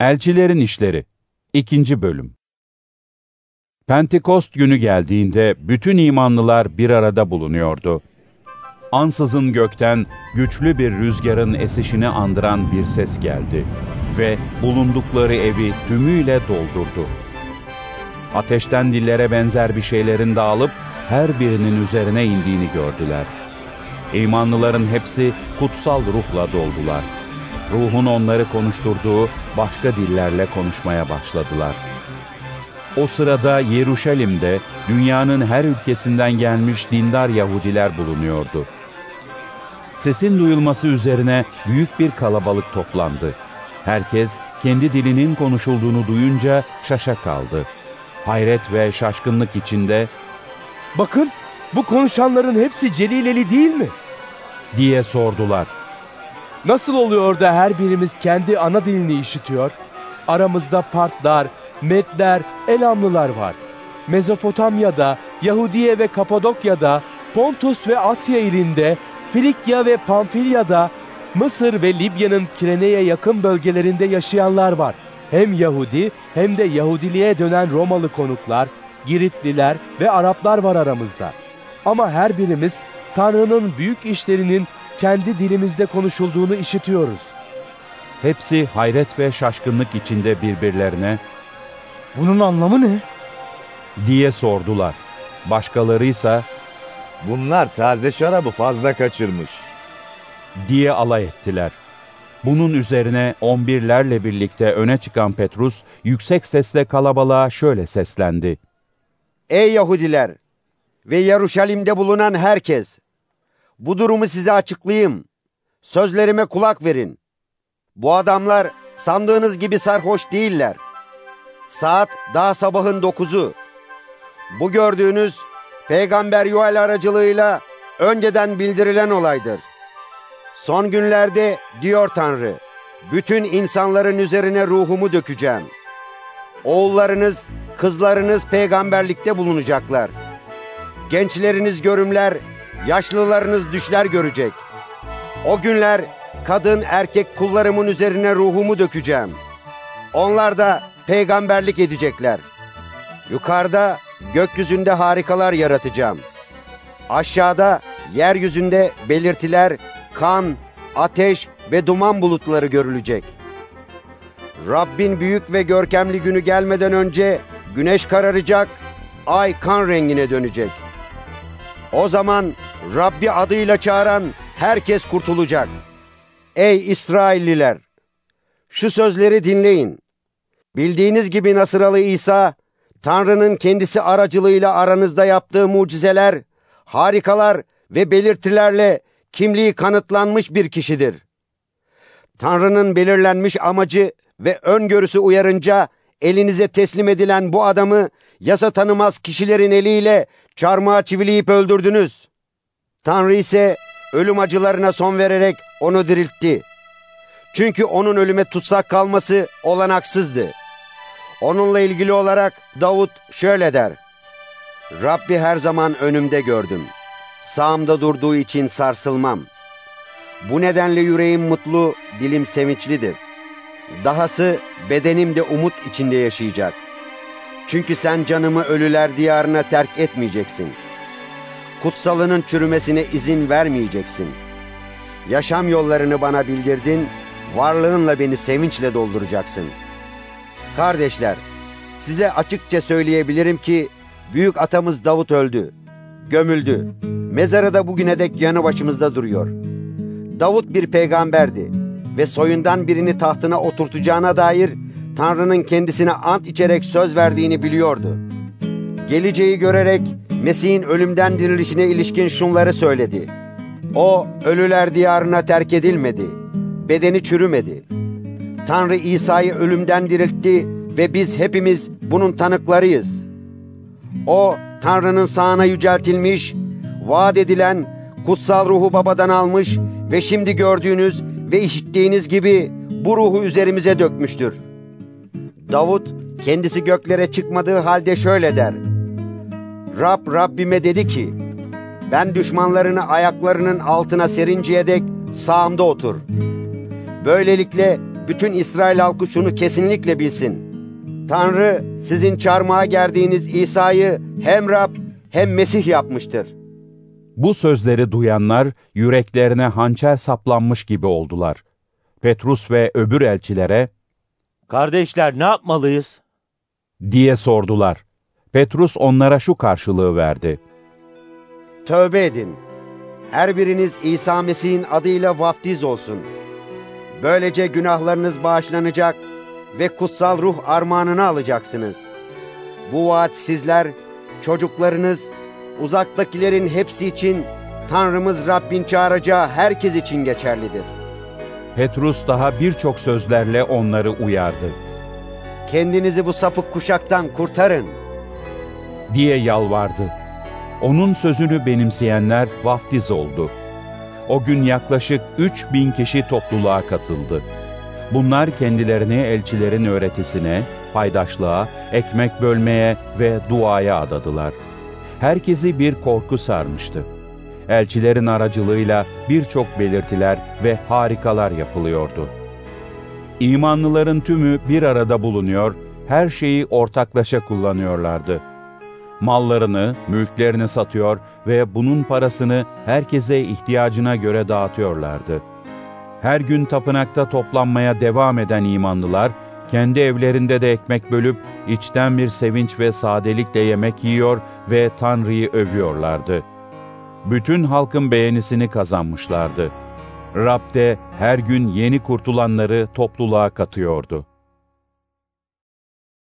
Elçilerin İşleri 2. Bölüm Pentekost günü geldiğinde bütün imanlılar bir arada bulunuyordu. Ansızın gökten güçlü bir rüzgarın esişini andıran bir ses geldi ve bulundukları evi tümüyle doldurdu. Ateşten dillere benzer bir şeylerin dağılıp her birinin üzerine indiğini gördüler. İmanlıların hepsi kutsal ruhla doldular. Ruhun onları konuşturduğu başka dillerle konuşmaya başladılar. O sırada Yeruşalim'de dünyanın her ülkesinden gelmiş dindar Yahudiler bulunuyordu. Sesin duyulması üzerine büyük bir kalabalık toplandı. Herkes kendi dilinin konuşulduğunu duyunca şaşa kaldı. Hayret ve şaşkınlık içinde Bakın bu konuşanların hepsi Celileli değil mi? diye sordular. Nasıl oluyor da her birimiz kendi ana dilini işitiyor? Aramızda Partlar, Medler, Elamlılar var. Mezopotamya'da, Yahudiye ve Kapadokya'da, Pontus ve Asya ilinde, Filikya ve Pamfilya'da, Mısır ve Libya'nın Kirene'ye yakın bölgelerinde yaşayanlar var. Hem Yahudi hem de Yahudiliğe dönen Romalı konuklar, Giritliler ve Araplar var aramızda. Ama her birimiz Tanrı'nın büyük işlerinin kendi dilimizde konuşulduğunu işitiyoruz. Hepsi hayret ve şaşkınlık içinde birbirlerine Bunun anlamı ne? diye sordular. Başkalarıysa Bunlar taze şarabı fazla kaçırmış. diye alay ettiler. Bunun üzerine on birlerle birlikte öne çıkan Petrus yüksek sesle kalabalığa şöyle seslendi. Ey Yahudiler ve Yeruşalim'de bulunan herkes! Bu durumu size açıklayayım. Sözlerime kulak verin. Bu adamlar sandığınız gibi sarhoş değiller. Saat daha sabahın dokuzu. Bu gördüğünüz Peygamber Yuhal aracılığıyla önceden bildirilen olaydır. Son günlerde diyor Tanrı, bütün insanların üzerine ruhumu dökeceğim. Oğullarınız, kızlarınız peygamberlikte bulunacaklar. Gençleriniz görümler, yaşlılarınız düşler görecek. O günler kadın erkek kullarımın üzerine ruhumu dökeceğim. Onlar da peygamberlik edecekler. Yukarıda gökyüzünde harikalar yaratacağım. Aşağıda yeryüzünde belirtiler, kan, ateş ve duman bulutları görülecek. Rabbin büyük ve görkemli günü gelmeden önce güneş kararacak, ay kan rengine dönecek. O zaman Rabbi adıyla çağıran herkes kurtulacak. Ey İsrailliler! Şu sözleri dinleyin. Bildiğiniz gibi Nasıralı İsa, Tanrı'nın kendisi aracılığıyla aranızda yaptığı mucizeler, harikalar ve belirtilerle kimliği kanıtlanmış bir kişidir. Tanrı'nın belirlenmiş amacı ve öngörüsü uyarınca elinize teslim edilen bu adamı yasa tanımaz kişilerin eliyle çarmıha çivileyip öldürdünüz. Tanrı ise ölüm acılarına son vererek onu diriltti. Çünkü onun ölüme tutsak kalması olanaksızdı. Onunla ilgili olarak Davut şöyle der. Rabbi her zaman önümde gördüm. Sağımda durduğu için sarsılmam. Bu nedenle yüreğim mutlu, dilim sevinçlidir. Dahası bedenim de umut içinde yaşayacak. Çünkü sen canımı ölüler diyarına terk etmeyeceksin. Kutsalının çürümesine izin vermeyeceksin. Yaşam yollarını bana bildirdin, varlığınla beni sevinçle dolduracaksın. Kardeşler, size açıkça söyleyebilirim ki büyük atamız Davut öldü, gömüldü. Mezarı da bugüne dek yanı başımızda duruyor. Davut bir peygamberdi ve soyundan birini tahtına oturtacağına dair Tanrı'nın kendisine ant içerek söz verdiğini biliyordu. Geleceği görerek Mesih'in ölümden dirilişine ilişkin şunları söyledi. O ölüler diyarına terk edilmedi. Bedeni çürümedi. Tanrı İsa'yı ölümden diriltti ve biz hepimiz bunun tanıklarıyız. O Tanrı'nın sağına yüceltilmiş, vaat edilen kutsal ruhu babadan almış ve şimdi gördüğünüz ve işittiğiniz gibi bu ruhu üzerimize dökmüştür. Davut kendisi göklere çıkmadığı halde şöyle der. Rab Rabbime dedi ki, ben düşmanlarını ayaklarının altına serinceye dek sağımda otur. Böylelikle bütün İsrail halkı şunu kesinlikle bilsin. Tanrı sizin çarmıha gerdiğiniz İsa'yı hem Rab hem Mesih yapmıştır. Bu sözleri duyanlar yüreklerine hançer saplanmış gibi oldular. Petrus ve öbür elçilere Kardeşler ne yapmalıyız? diye sordular. Petrus onlara şu karşılığı verdi. Tövbe edin. Her biriniz İsa Mesih'in adıyla vaftiz olsun. Böylece günahlarınız bağışlanacak ve kutsal ruh armağanını alacaksınız. Bu vaat sizler, çocuklarınız, uzaktakilerin hepsi için Tanrımız Rabbin çağıracağı herkes için geçerlidir. Petrus daha birçok sözlerle onları uyardı. Kendinizi bu sapık kuşaktan kurtarın. Diye yalvardı. Onun sözünü benimseyenler vaftiz oldu. O gün yaklaşık 3000 kişi topluluğa katıldı. Bunlar kendilerini elçilerin öğretisine, paydaşlığa, ekmek bölmeye ve duaya adadılar. Herkesi bir korku sarmıştı. Elçilerin aracılığıyla birçok belirtiler ve harikalar yapılıyordu. İmanlıların tümü bir arada bulunuyor, her şeyi ortaklaşa kullanıyorlardı. Mallarını, mülklerini satıyor ve bunun parasını herkese ihtiyacına göre dağıtıyorlardı. Her gün tapınakta toplanmaya devam eden imanlılar, kendi evlerinde de ekmek bölüp içten bir sevinç ve sadelikle yemek yiyor ve Tanrı'yı övüyorlardı. Bütün halkın beğenisini kazanmışlardı. Rab de her gün yeni kurtulanları topluluğa katıyordu.